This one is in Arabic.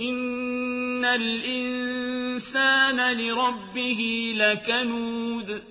إِنَّ الْإِنسَانَ لِرَبِّهِ لَكَنُودٌ